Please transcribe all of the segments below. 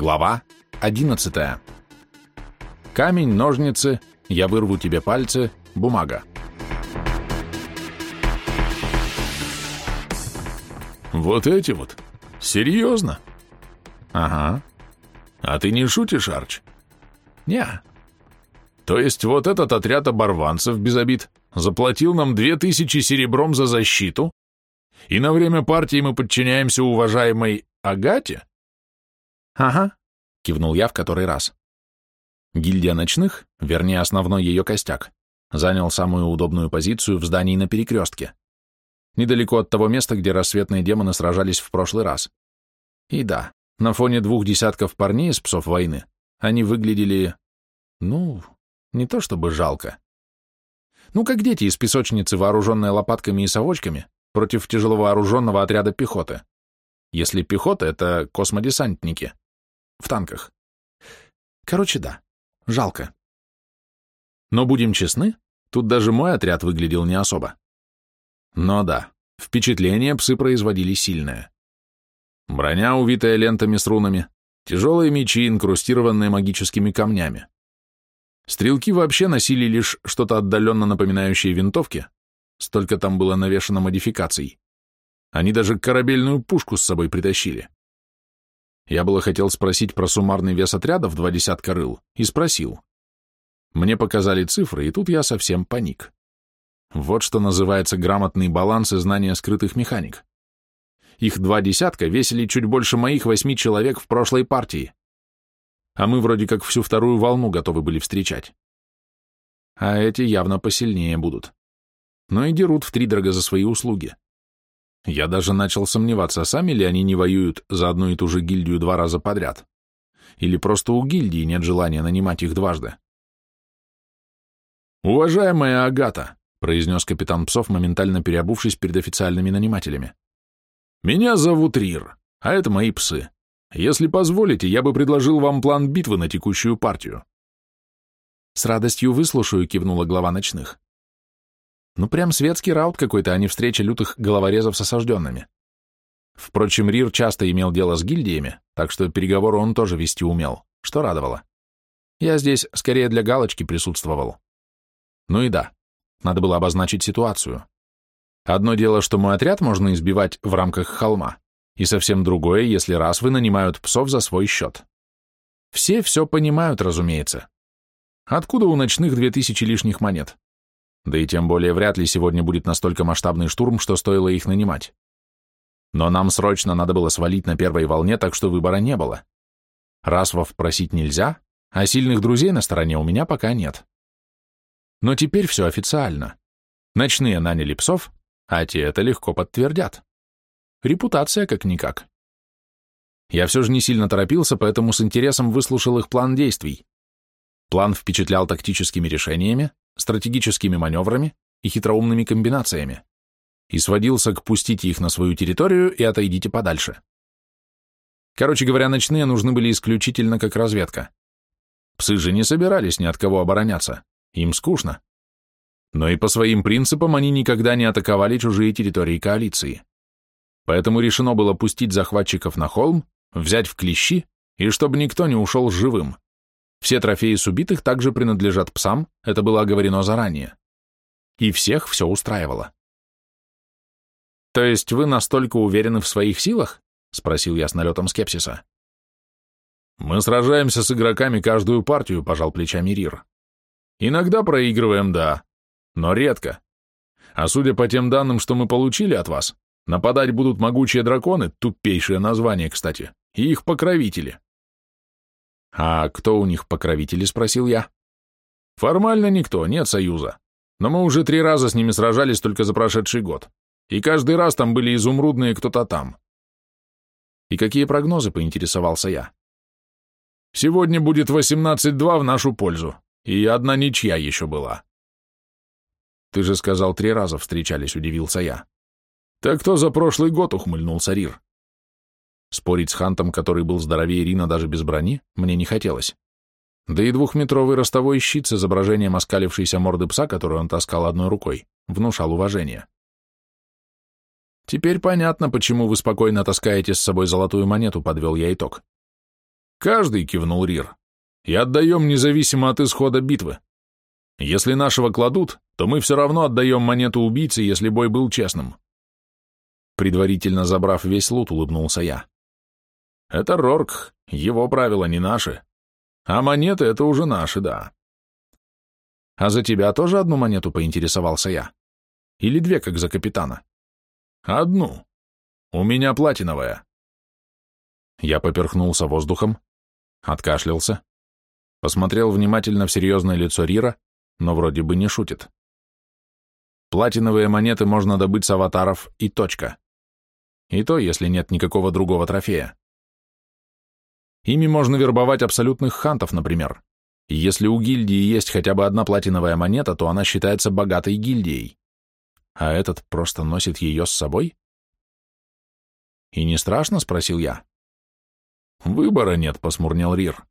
Глава 11. Камень, ножницы, я вырву тебе пальцы, бумага. Вот эти вот? Серьезно? Ага. А ты не шутишь, Арч? Не. То есть вот этот отряд оборванцев без обид заплатил нам две тысячи серебром за защиту, и на время партии мы подчиняемся уважаемой Агате? Ага, кивнул я в который раз. Гильдия ночных, вернее основной ее костяк, занял самую удобную позицию в здании на перекрестке, недалеко от того места, где рассветные демоны сражались в прошлый раз. И да, на фоне двух десятков парней из псов войны они выглядели, ну, не то чтобы жалко. Ну, как дети из песочницы, вооруженные лопатками и совочками, против тяжеловооруженного отряда пехоты. Если пехота — это космодесантники. В танках. Короче, да, жалко. Но будем честны, тут даже мой отряд выглядел не особо. Но да, впечатление псы производили сильное. Броня, увитая лентами с рунами, тяжелые мечи, инкрустированные магическими камнями. Стрелки вообще носили лишь что-то отдаленно напоминающее винтовки, столько там было навешано модификаций. Они даже корабельную пушку с собой притащили. Я было хотел спросить про суммарный вес отряда в два десятка рыл, и спросил. Мне показали цифры, и тут я совсем паник. Вот что называется грамотный баланс и знание скрытых механик. Их два десятка весили чуть больше моих восьми человек в прошлой партии. А мы вроде как всю вторую волну готовы были встречать. А эти явно посильнее будут. Но и дерут втридорога за свои услуги. Я даже начал сомневаться, сами ли они не воюют за одну и ту же гильдию два раза подряд. Или просто у гильдии нет желания нанимать их дважды. «Уважаемая Агата», — произнес капитан Псов, моментально переобувшись перед официальными нанимателями, «меня зовут Рир, а это мои псы. Если позволите, я бы предложил вам план битвы на текущую партию». «С радостью выслушаю», — кивнула глава ночных. Ну, прям светский раут какой-то, а не встреча лютых головорезов с осажденными. Впрочем, Рир часто имел дело с гильдиями, так что переговоры он тоже вести умел, что радовало. Я здесь скорее для галочки присутствовал. Ну и да, надо было обозначить ситуацию. Одно дело, что мой отряд можно избивать в рамках холма, и совсем другое, если раз вы нанимают псов за свой счет. Все все понимают, разумеется. Откуда у ночных две тысячи лишних монет? Да и тем более вряд ли сегодня будет настолько масштабный штурм, что стоило их нанимать. Но нам срочно надо было свалить на первой волне, так что выбора не было. Расвов просить нельзя, а сильных друзей на стороне у меня пока нет. Но теперь все официально. Ночные наняли псов, а те это легко подтвердят. Репутация как-никак. Я все же не сильно торопился, поэтому с интересом выслушал их план действий. План впечатлял тактическими решениями, стратегическими маневрами и хитроумными комбинациями и сводился к «пустите их на свою территорию и отойдите подальше». Короче говоря, ночные нужны были исключительно как разведка. Псы же не собирались ни от кого обороняться, им скучно. Но и по своим принципам они никогда не атаковали чужие территории коалиции. Поэтому решено было пустить захватчиков на холм, взять в клещи, и чтобы никто не ушел живым. Все трофеи с убитых также принадлежат псам, это было оговорено заранее. И всех все устраивало. «То есть вы настолько уверены в своих силах?» — спросил я с налетом скепсиса. «Мы сражаемся с игроками каждую партию», — пожал плечами Рир. «Иногда проигрываем, да, но редко. А судя по тем данным, что мы получили от вас, нападать будут могучие драконы, тупейшее название, кстати, и их покровители. «А кто у них покровители?» — спросил я. «Формально никто, нет союза. Но мы уже три раза с ними сражались только за прошедший год. И каждый раз там были изумрудные кто-то там». «И какие прогнозы?» — поинтересовался я. «Сегодня будет 18-2 в нашу пользу, и одна ничья еще была». «Ты же сказал, три раза встречались», — удивился я. «Так кто за прошлый год?» — ухмыльнулся Рир. Спорить с Хантом, который был здоровее Рина даже без брони, мне не хотелось. Да и двухметровый ростовой щит с изображением оскалившейся морды пса, которую он таскал одной рукой, внушал уважение. «Теперь понятно, почему вы спокойно таскаете с собой золотую монету», — подвел я итог. Каждый, кивнул Рир, и отдаем независимо от исхода битвы. Если нашего кладут, то мы все равно отдаем монету убийце, если бой был честным. Предварительно забрав весь лут, улыбнулся я. Это Рорк, его правила не наши. А монеты — это уже наши, да. А за тебя тоже одну монету поинтересовался я? Или две, как за капитана? Одну. У меня платиновая. Я поперхнулся воздухом, откашлялся, посмотрел внимательно в серьезное лицо Рира, но вроде бы не шутит. Платиновые монеты можно добыть с аватаров и точка. И то, если нет никакого другого трофея. Ими можно вербовать абсолютных хантов, например. Если у гильдии есть хотя бы одна платиновая монета, то она считается богатой гильдией. А этот просто носит ее с собой? И не страшно? — спросил я. Выбора нет, — посмурнел Рир.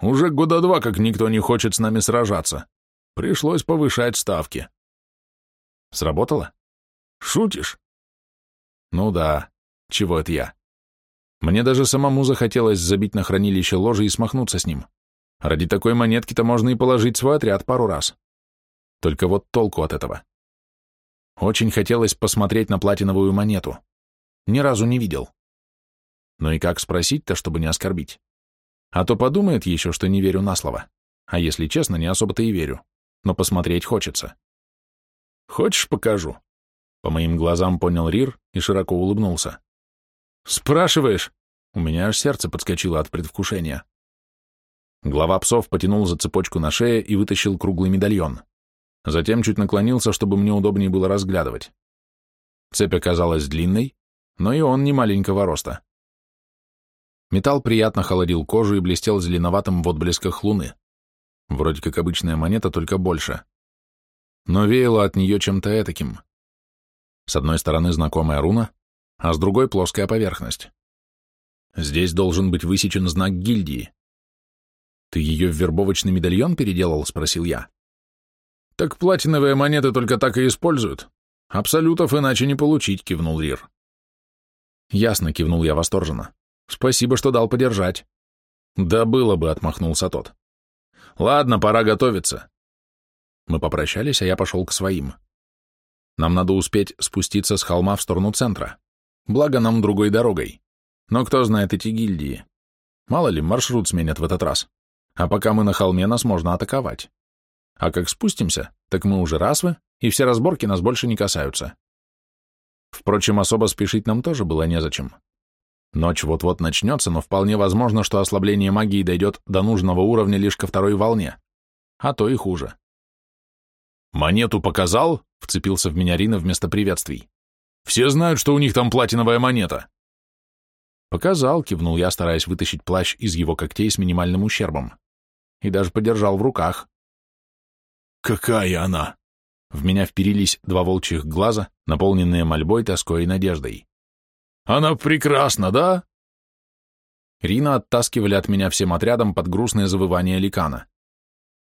Уже года два, как никто не хочет с нами сражаться. Пришлось повышать ставки. Сработало? Шутишь? Ну да, чего это я? Мне даже самому захотелось забить на хранилище ложи и смахнуться с ним. Ради такой монетки-то можно и положить свой отряд пару раз. Только вот толку от этого. Очень хотелось посмотреть на платиновую монету. Ни разу не видел. Но и как спросить-то, чтобы не оскорбить? А то подумает еще, что не верю на слово. А если честно, не особо-то и верю. Но посмотреть хочется. Хочешь, покажу? По моим глазам понял Рир и широко улыбнулся. «Спрашиваешь?» У меня аж сердце подскочило от предвкушения. Глава псов потянул за цепочку на шее и вытащил круглый медальон. Затем чуть наклонился, чтобы мне удобнее было разглядывать. Цепь оказалась длинной, но и он не маленького роста. Металл приятно холодил кожу и блестел зеленоватым в отблесках луны. Вроде как обычная монета, только больше. Но веяло от нее чем-то этаким. С одной стороны знакомая руна, а с другой плоская поверхность. Здесь должен быть высечен знак гильдии. «Ты ее в вербовочный медальон переделал?» — спросил я. «Так платиновые монеты только так и используют. Абсолютов иначе не получить», — кивнул Рир. «Ясно», — кивнул я восторженно. «Спасибо, что дал подержать». «Да было бы», — отмахнулся тот. «Ладно, пора готовиться». Мы попрощались, а я пошел к своим. Нам надо успеть спуститься с холма в сторону центра. Благо нам другой дорогой. Но кто знает эти гильдии? Мало ли, маршрут сменят в этот раз. А пока мы на холме, нас можно атаковать. А как спустимся, так мы уже расвы, и все разборки нас больше не касаются. Впрочем, особо спешить нам тоже было незачем. Ночь вот-вот начнется, но вполне возможно, что ослабление магии дойдет до нужного уровня лишь ко второй волне. А то и хуже. «Монету показал?» — вцепился в меня Рина вместо приветствий. Все знают, что у них там платиновая монета. Показал, кивнул я, стараясь вытащить плащ из его когтей с минимальным ущербом. И даже подержал в руках. Какая она? В меня вперились два волчьих глаза, наполненные мольбой, тоской и надеждой. Она прекрасна, да? Рина оттаскивали от меня всем отрядом под грустное завывание ликана.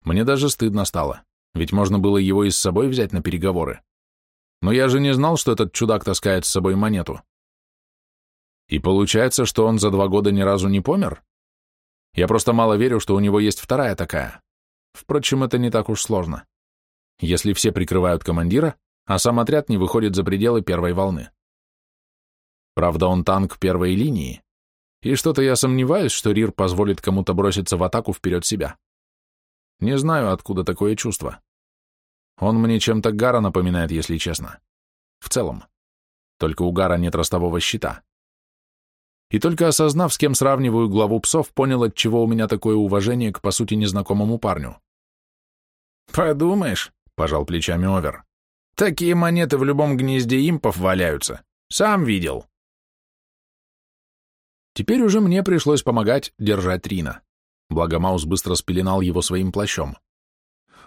Мне даже стыдно стало, ведь можно было его и с собой взять на переговоры. Но я же не знал, что этот чудак таскает с собой монету. И получается, что он за два года ни разу не помер? Я просто мало верю, что у него есть вторая такая. Впрочем, это не так уж сложно. Если все прикрывают командира, а сам отряд не выходит за пределы первой волны. Правда, он танк первой линии, и что-то я сомневаюсь, что Рир позволит кому-то броситься в атаку вперед себя. Не знаю, откуда такое чувство. Он мне чем-то Гара напоминает, если честно. В целом. Только у Гара нет ростового щита. И только осознав, с кем сравниваю главу псов, понял, от чего у меня такое уважение к, по сути, незнакомому парню. «Подумаешь», — пожал плечами Овер, — «такие монеты в любом гнезде импов валяются. Сам видел». Теперь уже мне пришлось помогать держать Рина. Благо Маус быстро спеленал его своим плащом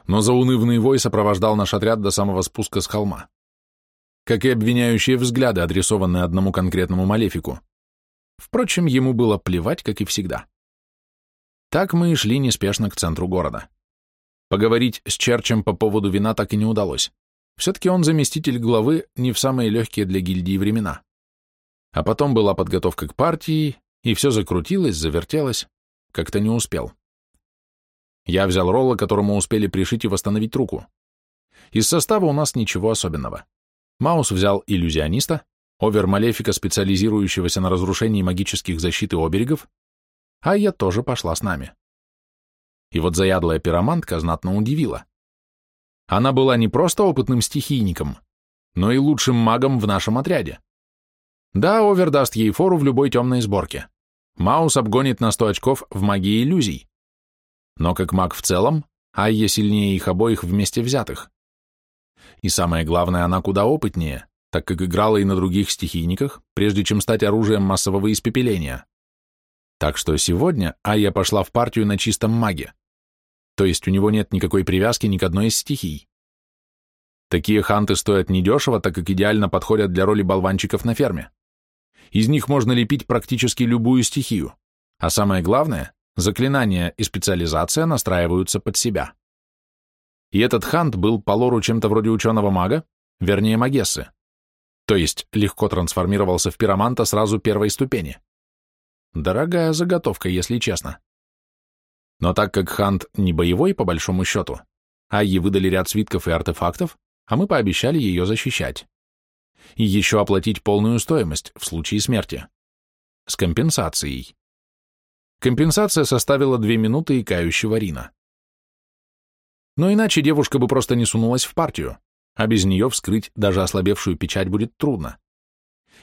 но заунывный вой сопровождал наш отряд до самого спуска с холма. Как и обвиняющие взгляды, адресованные одному конкретному малефику. Впрочем, ему было плевать, как и всегда. Так мы и шли неспешно к центру города. Поговорить с Черчем по поводу вина так и не удалось. Все-таки он заместитель главы не в самые легкие для гильдии времена. А потом была подготовка к партии, и все закрутилось, завертелось. как-то не успел. Я взял Ролла, которому успели пришить и восстановить руку. Из состава у нас ничего особенного. Маус взял иллюзиониста, Овер Малефика, специализирующегося на разрушении магических защит и оберегов, а я тоже пошла с нами. И вот заядлая пиромантка знатно удивила. Она была не просто опытным стихийником, но и лучшим магом в нашем отряде. Да, Овер даст ей фору в любой темной сборке. Маус обгонит на 100 очков в магии иллюзий. Но как маг в целом, Айя сильнее их обоих вместе взятых. И самое главное, она куда опытнее, так как играла и на других стихийниках, прежде чем стать оружием массового испепеления. Так что сегодня Айя пошла в партию на чистом маге. То есть у него нет никакой привязки ни к одной из стихий. Такие ханты стоят недешево, так как идеально подходят для роли болванчиков на ферме. Из них можно лепить практически любую стихию, а самое главное, заклинания и специализация настраиваются под себя. И этот хант был по лору чем-то вроде ученого-мага, вернее магессы, то есть легко трансформировался в пироманта сразу первой ступени. Дорогая заготовка, если честно. Но так как хант не боевой, по большому счету, а ей выдали ряд свитков и артефактов, а мы пообещали ее защищать и еще оплатить полную стоимость в случае смерти. С компенсацией. Компенсация составила две минуты и кающего Рина. Но иначе девушка бы просто не сунулась в партию, а без нее вскрыть даже ослабевшую печать будет трудно.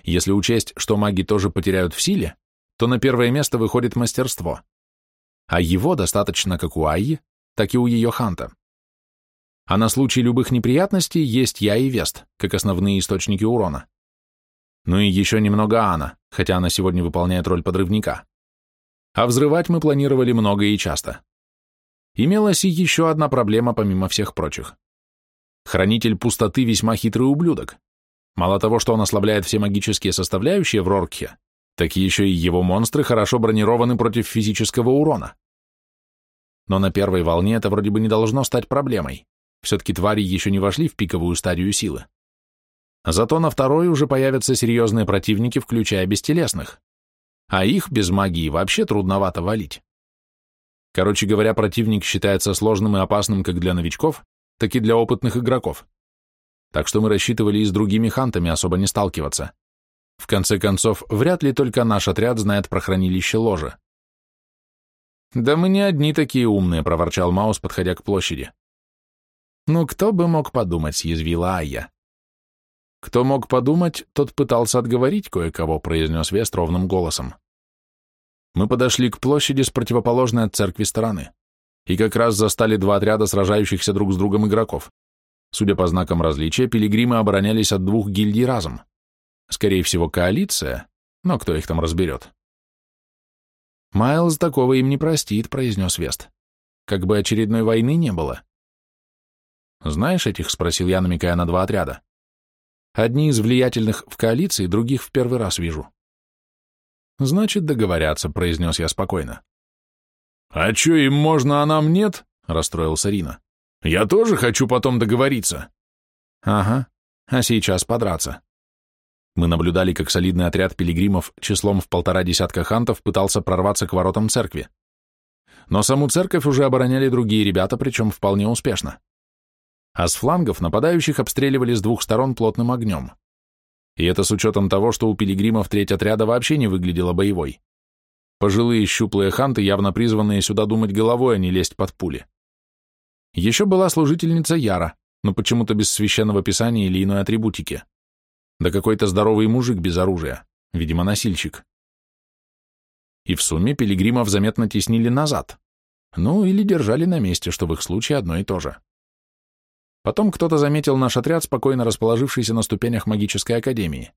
Если учесть, что маги тоже потеряют в силе, то на первое место выходит мастерство. А его достаточно как у Айи, так и у ее ханта. А на случай любых неприятностей есть я и Вест, как основные источники урона. Ну и еще немного Анна, хотя она сегодня выполняет роль подрывника. А взрывать мы планировали много и часто. Имелась и еще одна проблема помимо всех прочих. Хранитель пустоты весьма хитрый ублюдок. Мало того, что он ослабляет все магические составляющие в Роркхе, так еще и его монстры хорошо бронированы против физического урона. Но на первой волне это вроде бы не должно стать проблемой. Все-таки твари еще не вошли в пиковую стадию силы. Зато на второй уже появятся серьезные противники, включая бестелесных. А их без магии вообще трудновато валить. Короче говоря, противник считается сложным и опасным как для новичков, так и для опытных игроков. Так что мы рассчитывали и с другими хантами особо не сталкиваться. В конце концов, вряд ли только наш отряд знает про хранилище ложа. «Да мы не одни такие умные», — проворчал Маус, подходя к площади. «Ну, кто бы мог подумать», — съязвила Айя. «Кто мог подумать, тот пытался отговорить кое-кого», — произнес Вест ровным голосом. Мы подошли к площади с противоположной от церкви стороны, и как раз застали два отряда сражающихся друг с другом игроков. Судя по знакам различия, пилигримы оборонялись от двух гильдий разом. Скорее всего, коалиция, но кто их там разберет? «Майлз такого им не простит», — произнес Вест. «Как бы очередной войны не было». «Знаешь этих?» — спросил я, намекая на два отряда. «Одни из влиятельных в коалиции, других в первый раз вижу». «Значит, договорятся», — произнес я спокойно. «А чё, им можно, а нам нет?» — расстроился Рина. «Я тоже хочу потом договориться». «Ага, а сейчас подраться». Мы наблюдали, как солидный отряд пилигримов числом в полтора десятка хантов пытался прорваться к воротам церкви. Но саму церковь уже обороняли другие ребята, причем вполне успешно а с флангов нападающих обстреливали с двух сторон плотным огнем. И это с учетом того, что у пилигримов треть отряда вообще не выглядела боевой. Пожилые щуплые ханты, явно призванные сюда думать головой, а не лезть под пули. Еще была служительница Яра, но почему-то без священного писания или иной атрибутики. Да какой-то здоровый мужик без оружия, видимо, носильщик. И в сумме пилигримов заметно теснили назад. Ну, или держали на месте, что в их случае одно и то же. Потом кто-то заметил наш отряд, спокойно расположившийся на ступенях магической академии.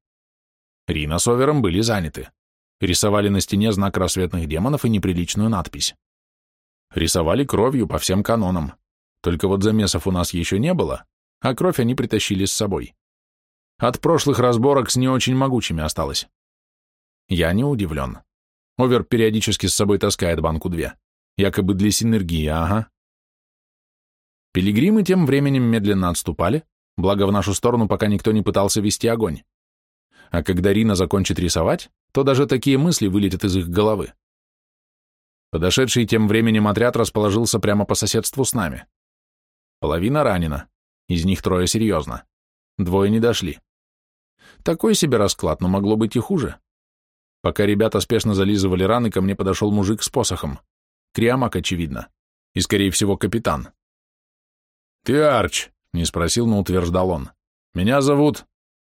Рина с Овером были заняты. Рисовали на стене знак рассветных демонов и неприличную надпись. Рисовали кровью по всем канонам. Только вот замесов у нас еще не было, а кровь они притащили с собой. От прошлых разборок с не очень могучими осталось. Я не удивлен. Овер периодически с собой таскает банку две. Якобы для синергии, ага. Пилигримы тем временем медленно отступали, благо в нашу сторону пока никто не пытался вести огонь. А когда Рина закончит рисовать, то даже такие мысли вылетят из их головы. Подошедший тем временем отряд расположился прямо по соседству с нами. Половина ранена, из них трое серьезно. Двое не дошли. Такой себе расклад, но могло быть и хуже. Пока ребята спешно зализывали раны, ко мне подошел мужик с посохом. Криамак, очевидно. И, скорее всего, капитан. «Ты Арч?» — не спросил, но утверждал он. «Меня зовут...»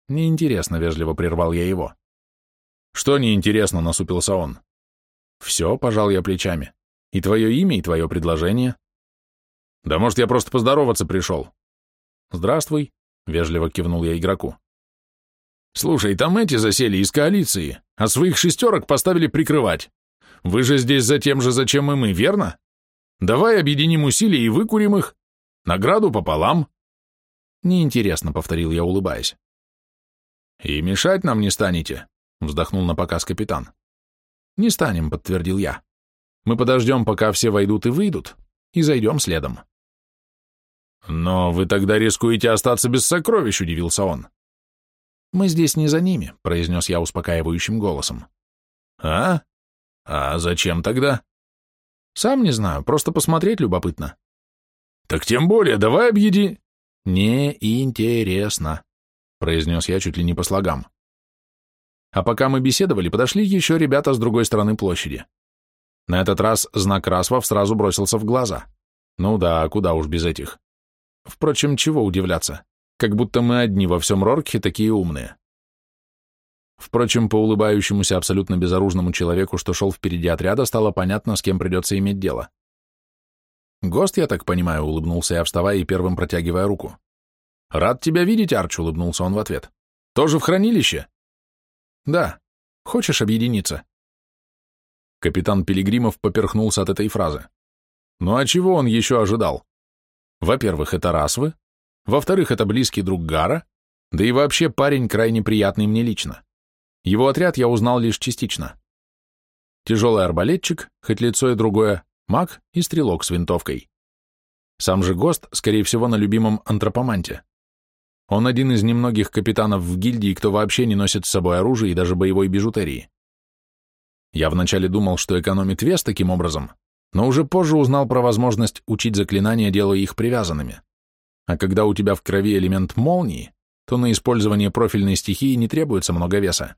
«Неинтересно», — вежливо прервал я его. «Что неинтересно?» — насупился он. «Все», — пожал я плечами. «И твое имя, и твое предложение». «Да может, я просто поздороваться пришел». «Здравствуй», — вежливо кивнул я игроку. «Слушай, там эти засели из коалиции, а своих шестерок поставили прикрывать. Вы же здесь за тем же, зачем и мы, верно? Давай объединим усилия и выкурим их. Награду пополам». «Неинтересно», — повторил я, улыбаясь. «И мешать нам не станете», — вздохнул на показ капитан. «Не станем», — подтвердил я. «Мы подождем, пока все войдут и выйдут, и зайдем следом». «Но вы тогда рискуете остаться без сокровищ», — удивился он. «Мы здесь не за ними», — произнес я успокаивающим голосом. «А? А зачем тогда?» «Сам не знаю, просто посмотреть любопытно». «Так тем более, давай объеди...» «Не-интересно», — произнес я чуть ли не по слогам. А пока мы беседовали, подошли еще ребята с другой стороны площади. На этот раз знак Расвов сразу бросился в глаза. Ну да, куда уж без этих. Впрочем, чего удивляться, как будто мы одни во всем Роркхе такие умные. Впрочем, по улыбающемуся абсолютно безоружному человеку, что шел впереди отряда, стало понятно, с кем придется иметь дело. «Гост, я так понимаю», — улыбнулся я, вставая и первым протягивая руку. «Рад тебя видеть, Арч», — улыбнулся он в ответ. «Тоже в хранилище?» «Да. Хочешь объединиться?» Капитан Пилигримов поперхнулся от этой фразы. Ну а чего он еще ожидал? Во-первых, это Расвы. Во-вторых, это близкий друг Гара. Да и вообще парень крайне приятный мне лично. Его отряд я узнал лишь частично. Тяжелый арбалетчик, хоть лицо и другое, маг и стрелок с винтовкой. Сам же ГОСТ, скорее всего, на любимом антропоманте. Он один из немногих капитанов в гильдии, кто вообще не носит с собой оружие и даже боевой бижутерии. Я вначале думал, что экономит вес таким образом, но уже позже узнал про возможность учить заклинания, делая их привязанными. А когда у тебя в крови элемент молнии, то на использование профильной стихии не требуется много веса.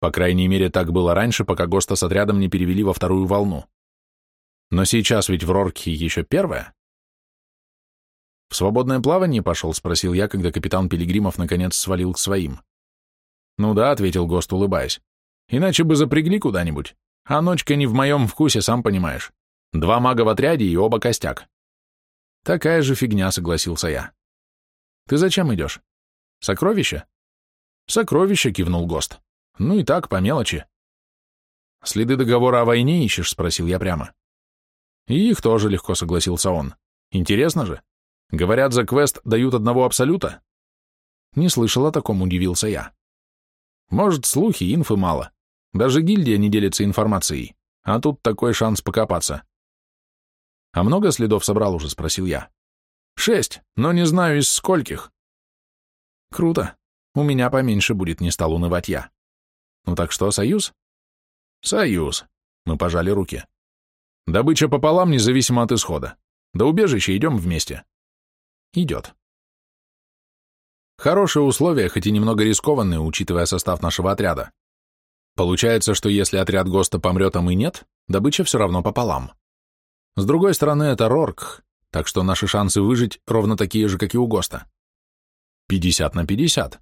По крайней мере, так было раньше, пока ГОСТа с отрядом не перевели во вторую волну. Но сейчас ведь в Роркхе еще первая. «В свободное плавание пошел?» — спросил я, когда капитан Пилигримов наконец свалил к своим. «Ну да», — ответил Гост, улыбаясь. «Иначе бы запрягли куда-нибудь. А ночка не в моем вкусе, сам понимаешь. Два мага в отряде и оба костяк». «Такая же фигня», — согласился я. «Ты зачем идешь? Сокровища?» «Сокровища», — кивнул Гост. «Ну и так, по мелочи». «Следы договора о войне ищешь?» — спросил я прямо. «И их тоже легко», — согласился он. «Интересно же». Говорят, за квест дают одного абсолюта? Не слышал о таком, удивился я. Может, слухи, инфы мало. Даже гильдия не делится информацией, а тут такой шанс покопаться. А много следов собрал уже, спросил я. Шесть, но не знаю из скольких. Круто. У меня поменьше будет, не стал унывать я. Ну так что, союз? Союз. Мы пожали руки. Добыча пополам, независимо от исхода. До убежища идем вместе. Идет. Хорошие условия, хоть и немного рискованные, учитывая состав нашего отряда. Получается, что если отряд ГОСТа помрет, а мы нет, добыча все равно пополам. С другой стороны, это Рорк, так что наши шансы выжить ровно такие же, как и у ГОСТа. 50 на 50.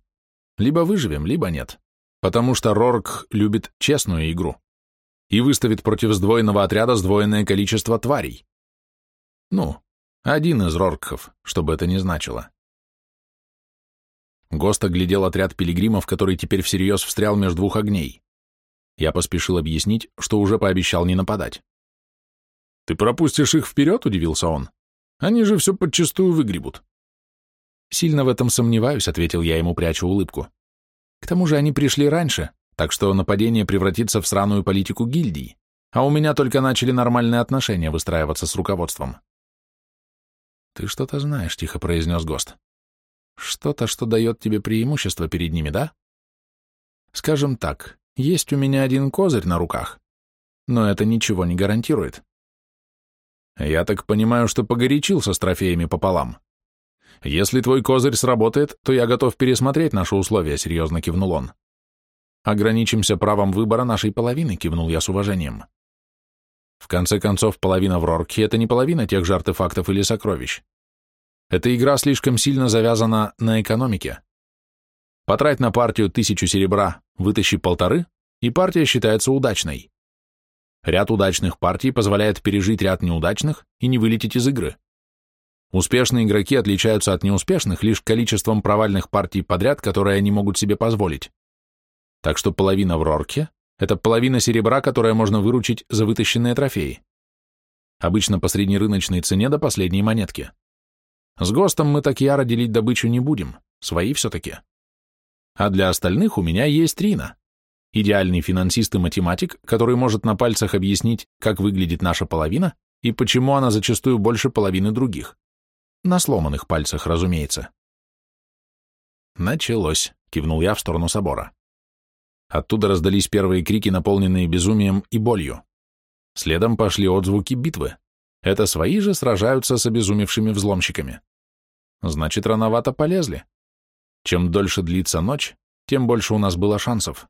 Либо выживем, либо нет. Потому что Рорк любит честную игру и выставит против сдвоенного отряда сдвоенное количество тварей. Ну, один из Роркхов, что бы это ни значило. Гост оглядел отряд пилигримов, который теперь всерьез встрял между двух огней. Я поспешил объяснить, что уже пообещал не нападать. «Ты пропустишь их вперед?» — удивился он. «Они же все подчистую выгребут». «Сильно в этом сомневаюсь», — ответил я ему, пряча улыбку. «К тому же они пришли раньше, так что нападение превратится в сраную политику гильдии, а у меня только начали нормальные отношения выстраиваться с руководством». «Ты что-то знаешь», — тихо произнес ГОСТ. «Что-то, что дает тебе преимущество перед ними, да?» «Скажем так, есть у меня один козырь на руках. но это ничего не гарантирует. Я так понимаю, что погорячился с трофеями пополам. Если твой козырь сработает, то я готов пересмотреть наши условия, серьезно кивнул он. Ограничимся правом выбора нашей половины, кивнул я с уважением. В конце концов, половина в Рорке — это не половина тех же артефактов или сокровищ. Эта игра слишком сильно завязана на экономике. Потрать на партию тысячу серебра, вытащи полторы, и партия считается удачной. Ряд удачных партий позволяет пережить ряд неудачных и не вылететь из игры. Успешные игроки отличаются от неуспешных лишь количеством провальных партий подряд, которые они могут себе позволить. Так что половина в Рорке – это половина серебра, которое можно выручить за вытащенные трофеи. Обычно по среднерыночной цене до последней монетки. С ГОСТом мы так яро делить добычу не будем, свои все-таки. А для остальных у меня есть Рина, идеальный финансист и математик, который может на пальцах объяснить, как выглядит наша половина и почему она зачастую больше половины других. На сломанных пальцах, разумеется. «Началось», — кивнул я в сторону собора. Оттуда раздались первые крики, наполненные безумием и болью. Следом пошли отзвуки битвы. Это свои же сражаются с обезумевшими взломщиками. Значит, рановато полезли. Чем дольше длится ночь, тем больше у нас было шансов.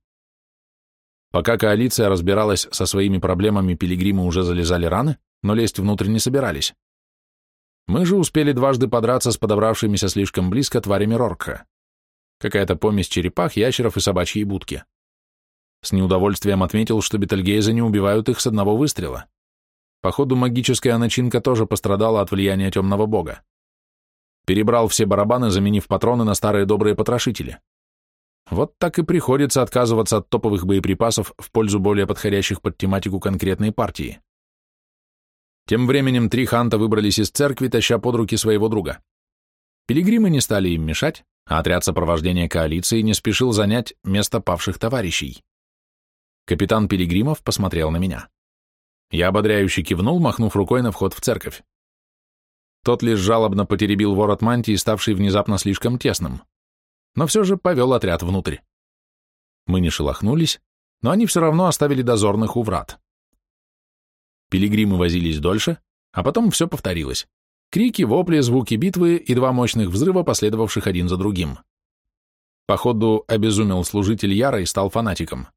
Пока коалиция разбиралась со своими проблемами, пилигримы уже залезали раны, но лезть внутрь не собирались. Мы же успели дважды подраться с подобравшимися слишком близко тварями Рорка. Какая-то помесь черепах, ящеров и собачьей будки. С неудовольствием отметил, что бетельгейзы не убивают их с одного выстрела. Походу, магическая начинка тоже пострадала от влияния темного бога. Перебрал все барабаны, заменив патроны на старые добрые потрошители. Вот так и приходится отказываться от топовых боеприпасов в пользу более подходящих под тематику конкретной партии. Тем временем три ханта выбрались из церкви, таща под руки своего друга. Пилигримы не стали им мешать, а отряд сопровождения коалиции не спешил занять место павших товарищей. Капитан Пилигримов посмотрел на меня. Я ободряюще кивнул, махнув рукой на вход в церковь. Тот лишь жалобно потеребил ворот мантии, ставший внезапно слишком тесным но все же повел отряд внутрь. Мы не шелохнулись, но они все равно оставили дозорных у врат. Пилигримы возились дольше, а потом все повторилось. Крики, вопли, звуки битвы и два мощных взрыва, последовавших один за другим. Походу, обезумел служитель Яра и стал фанатиком.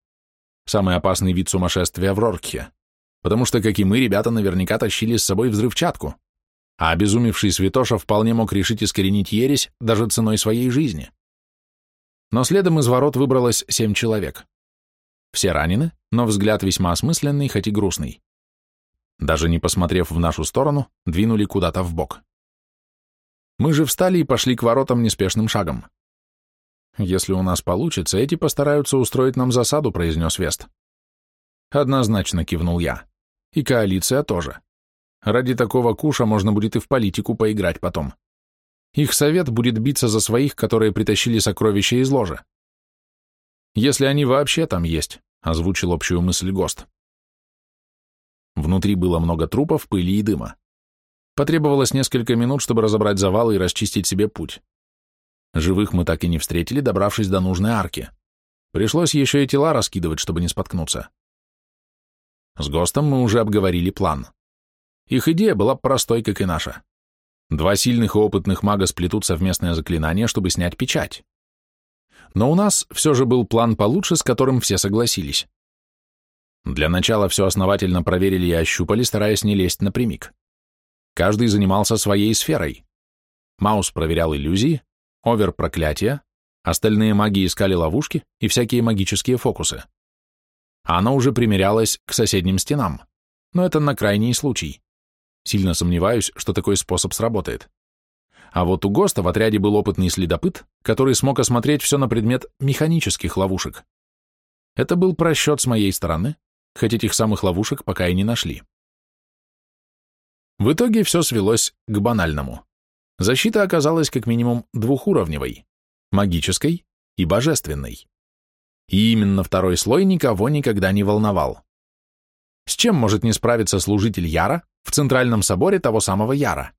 Самый опасный вид сумасшествия в Роркхе, потому что, как и мы, ребята наверняка тащили с собой взрывчатку, а обезумевший святоша вполне мог решить искоренить ересь даже ценой своей жизни но следом из ворот выбралось семь человек. Все ранены, но взгляд весьма осмысленный, хоть и грустный. Даже не посмотрев в нашу сторону, двинули куда-то в бок. Мы же встали и пошли к воротам неспешным шагом. «Если у нас получится, эти постараются устроить нам засаду», — произнес Вест. Однозначно кивнул я. И коалиция тоже. Ради такого куша можно будет и в политику поиграть потом. Их совет будет биться за своих, которые притащили сокровища из ложа. Если они вообще там есть, озвучил общую мысль ГОСТ. Внутри было много трупов, пыли и дыма. Потребовалось несколько минут, чтобы разобрать завалы и расчистить себе путь. Живых мы так и не встретили, добравшись до нужной арки. Пришлось еще и тела раскидывать, чтобы не споткнуться. С ГОСТом мы уже обговорили план. Их идея была простой, как и наша. Два сильных и опытных мага сплетут совместное заклинание, чтобы снять печать. Но у нас все же был план получше, с которым все согласились. Для начала все основательно проверили и ощупали, стараясь не лезть напрямик. Каждый занимался своей сферой. Маус проверял иллюзии, Овер — проклятия, остальные маги искали ловушки и всякие магические фокусы. Она уже примерялась к соседним стенам, но это на крайний случай. Сильно сомневаюсь, что такой способ сработает. А вот у ГОСТа в отряде был опытный следопыт, который смог осмотреть все на предмет механических ловушек. Это был просчет с моей стороны, хоть этих самых ловушек пока и не нашли. В итоге все свелось к банальному. Защита оказалась как минимум двухуровневой – магической и божественной. И именно второй слой никого никогда не волновал. С чем может не справиться служитель Яра в Центральном соборе того самого Яра?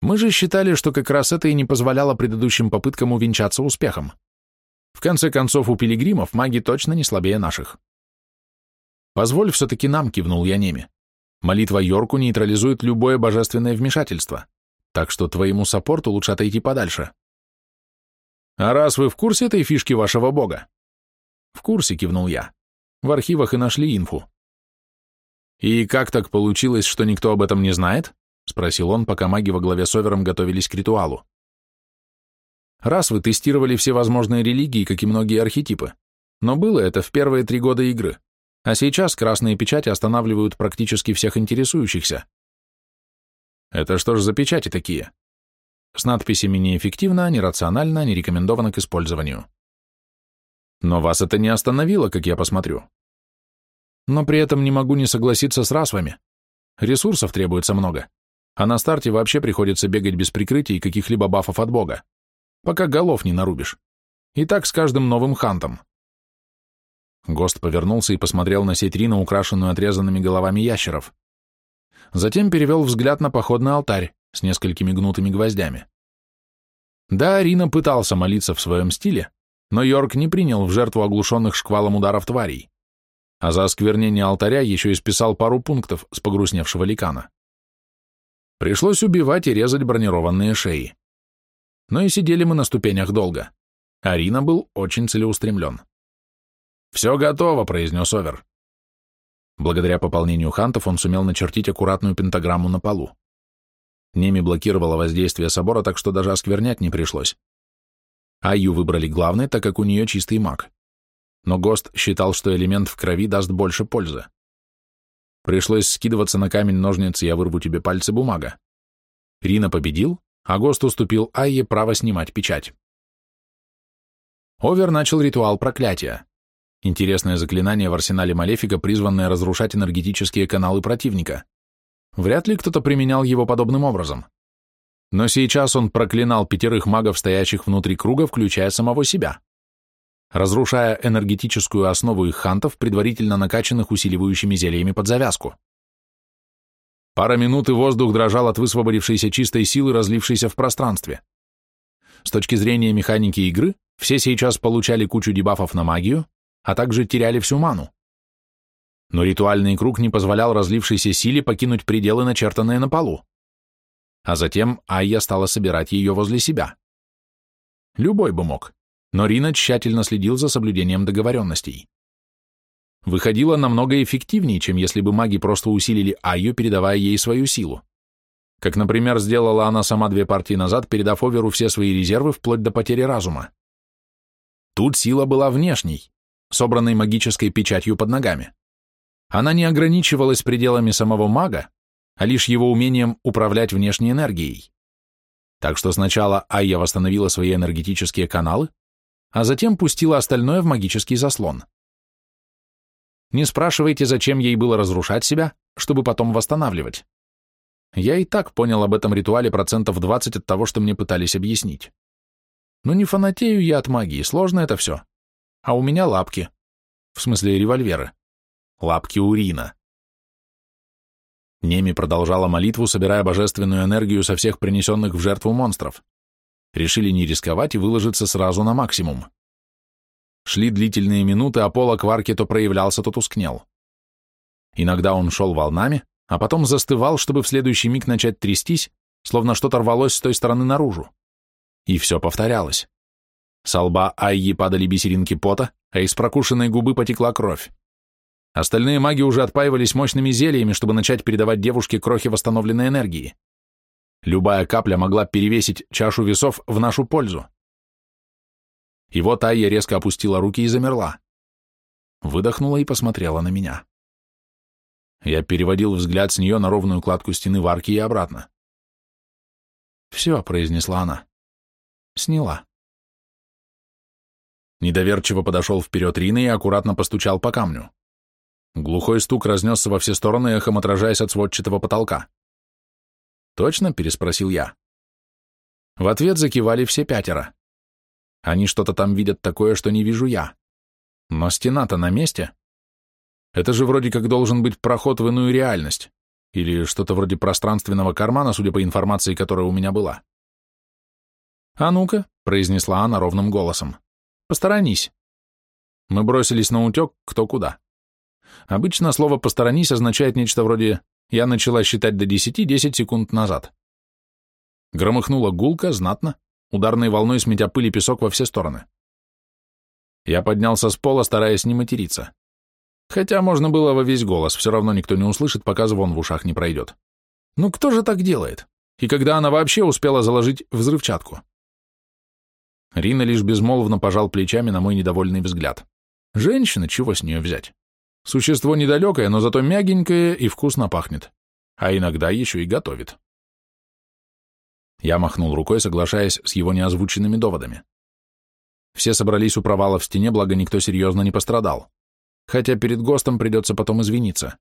Мы же считали, что как раз это и не позволяло предыдущим попыткам увенчаться успехом. В конце концов, у пилигримов маги точно не слабее наших. Позволь все-таки нам, кивнул я Неми. Молитва Йорку нейтрализует любое божественное вмешательство, так что твоему саппорту лучше отойти подальше. А раз вы в курсе этой фишки вашего бога? В курсе, кивнул я. В архивах и нашли инфу. И как так получилось, что никто об этом не знает? Спросил он, пока маги во главе с Овером готовились к ритуалу. Раз вы тестировали все возможные религии, как и многие архетипы, но было это в первые три года игры. А сейчас красные печати останавливают практически всех интересующихся. Это что ж за печати такие? С надписями «неэффективно», «нерационально», «не рекомендовано к использованию». Но вас это не остановило, как я посмотрю. Но при этом не могу не согласиться с расвами. Ресурсов требуется много, а на старте вообще приходится бегать без прикрытия и каких-либо бафов от бога, пока голов не нарубишь. И так с каждым новым хантом. Гост повернулся и посмотрел на сеть Рина, украшенную отрезанными головами ящеров. Затем перевел взгляд на походный алтарь с несколькими гнутыми гвоздями. Да, Рина пытался молиться в своем стиле, но Йорк не принял в жертву оглушенных шквалом ударов тварей, а за осквернение алтаря еще и списал пару пунктов с погрустневшего ликана. Пришлось убивать и резать бронированные шеи. Но и сидели мы на ступенях долго. Арина был очень целеустремлен. «Все готово», — произнес Овер. Благодаря пополнению хантов он сумел начертить аккуратную пентаграмму на полу. Неми блокировала воздействие собора, так что даже осквернять не пришлось. Айю выбрали главной, так как у нее чистый маг. Но ГОСТ считал, что элемент в крови даст больше пользы. Пришлось скидываться на камень ножницы «Я вырву тебе пальцы» бумага. Рина победил, а ГОСТ уступил Айе право снимать печать. Овер начал ритуал проклятия. Интересное заклинание в арсенале Малефика, призванное разрушать энергетические каналы противника. Вряд ли кто-то применял его подобным образом. Но сейчас он проклинал пятерых магов, стоящих внутри круга, включая самого себя, разрушая энергетическую основу их хантов, предварительно накачанных усиливающими зельями под завязку. Пара минут и воздух дрожал от высвободившейся чистой силы, разлившейся в пространстве. С точки зрения механики игры, все сейчас получали кучу дебафов на магию, а также теряли всю ману. Но ритуальный круг не позволял разлившейся силе покинуть пределы, начертанные на полу. А затем Айя стала собирать ее возле себя. Любой бы мог, но Рина тщательно следил за соблюдением договоренностей. Выходило намного эффективнее, чем если бы маги просто усилили Айю, передавая ей свою силу. Как, например, сделала она сама две партии назад, передав Оверу все свои резервы вплоть до потери разума. Тут сила была внешней, собранной магической печатью под ногами. Она не ограничивалась пределами самого мага, а лишь его умением управлять внешней энергией. Так что сначала Айя восстановила свои энергетические каналы, а затем пустила остальное в магический заслон. Не спрашивайте, зачем ей было разрушать себя, чтобы потом восстанавливать. Я и так понял об этом ритуале процентов 20 от того, что мне пытались объяснить. Но не фанатею я от магии, сложно это все. А у меня лапки. В смысле револьверы. Лапки урина. Неми продолжала молитву, собирая божественную энергию со всех принесенных в жертву монстров. Решили не рисковать и выложиться сразу на максимум. Шли длительные минуты, а полок в арке то проявлялся, то тускнел. Иногда он шел волнами, а потом застывал, чтобы в следующий миг начать трястись, словно что-то рвалось с той стороны наружу. И все повторялось. С лба Айи падали бисеринки пота, а из прокушенной губы потекла кровь. Остальные маги уже отпаивались мощными зельями, чтобы начать передавать девушке крохи восстановленной энергии. Любая капля могла перевесить чашу весов в нашу пользу. И вот Айя резко опустила руки и замерла. Выдохнула и посмотрела на меня. Я переводил взгляд с нее на ровную кладку стены в арке и обратно. «Все», — произнесла она. «Сняла». Недоверчиво подошел вперед Рина и аккуратно постучал по камню. Глухой стук разнесся во все стороны, эхом отражаясь от сводчатого потолка. «Точно?» — переспросил я. В ответ закивали все пятеро. Они что-то там видят такое, что не вижу я. Но стена-то на месте. Это же вроде как должен быть проход в иную реальность. Или что-то вроде пространственного кармана, судя по информации, которая у меня была. «А ну-ка», — произнесла она ровным голосом. Посторонись. Мы бросились на утек кто куда. Обычно слово «посторонись» означает нечто вроде «я начала считать до десяти десять секунд назад». Громыхнула гулка, знатно, ударной волной сметя пыль и песок во все стороны. Я поднялся с пола, стараясь не материться. Хотя можно было во весь голос, все равно никто не услышит, пока звон в ушах не пройдет. Ну кто же так делает? И когда она вообще успела заложить взрывчатку? Рина лишь безмолвно пожал плечами на мой недовольный взгляд. Женщина, чего с нее взять? Существо недалекое, но зато мягенькое и вкусно пахнет. А иногда еще и готовит. Я махнул рукой, соглашаясь с его неозвученными доводами. Все собрались у провала в стене, благо никто серьезно не пострадал. Хотя перед ГОСТом придется потом извиниться.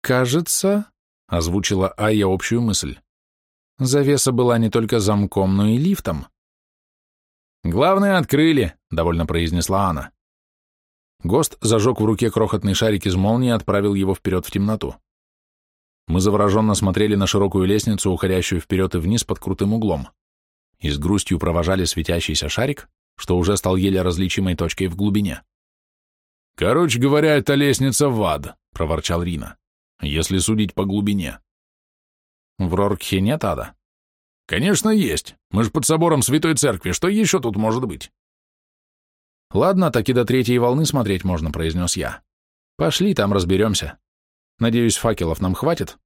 «Кажется», — озвучила Айя общую мысль, «завеса была не только замком, но и лифтом». «Главное, открыли», — довольно произнесла Анна. ГОСТ зажег в руке крохотный шарик из молнии и отправил его вперед в темноту. Мы завороженно смотрели на широкую лестницу, уходящую вперед и вниз под крутым углом, и с грустью провожали светящийся шарик, что уже стал еле различимой точкой в глубине. «Короче говоря, это лестница в ад», — проворчал Рина, — «если судить по глубине». «В Роркхе нет ада?» «Конечно есть. Мы же под собором Святой Церкви. Что еще тут может быть?» «Ладно, так и до третьей волны смотреть можно», — произнес я. «Пошли, там разберемся». Надеюсь, факелов нам хватит,